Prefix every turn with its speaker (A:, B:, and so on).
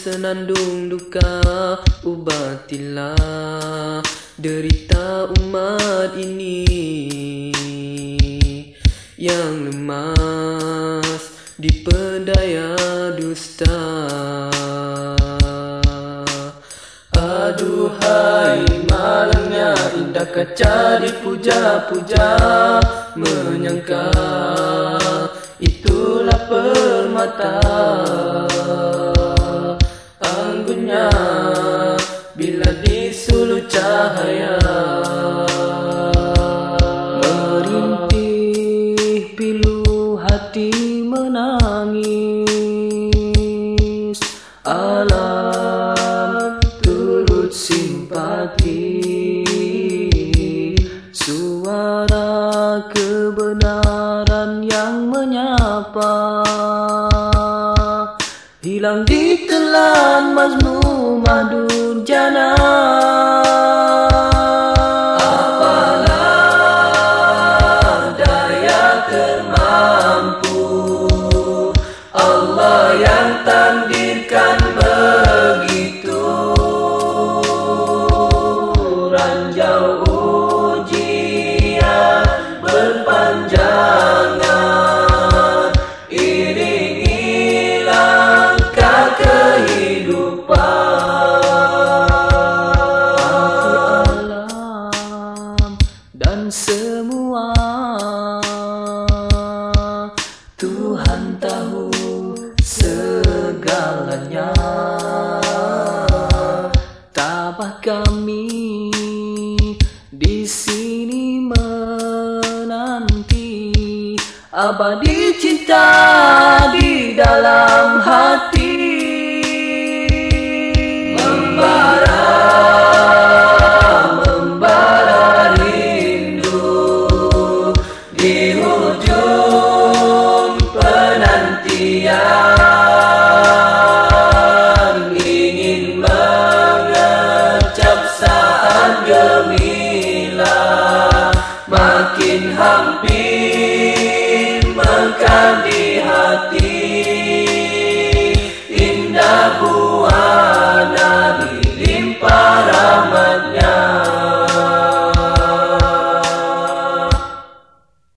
A: senandung duka. Ubatilah derita umat ini Yang lemas dipedaya dusta. Aduhai malamnya indah kaca dipuja-puja Menyangka itulah permata Anggunnya bila disuluh cahaya.
B: Merintih pilu hati menangis. Alam turut simpati. Suara kebenaran yang menyapa Hilang di telan mazmum madun jana
A: Apalah daya termampu Allah yang takdirkan begitu. Ranjau
B: semua. Tuhan tahu segalanya. Tabah kami di sini menanti Abadi cinta di dalam
A: makin hampir mengkam di hati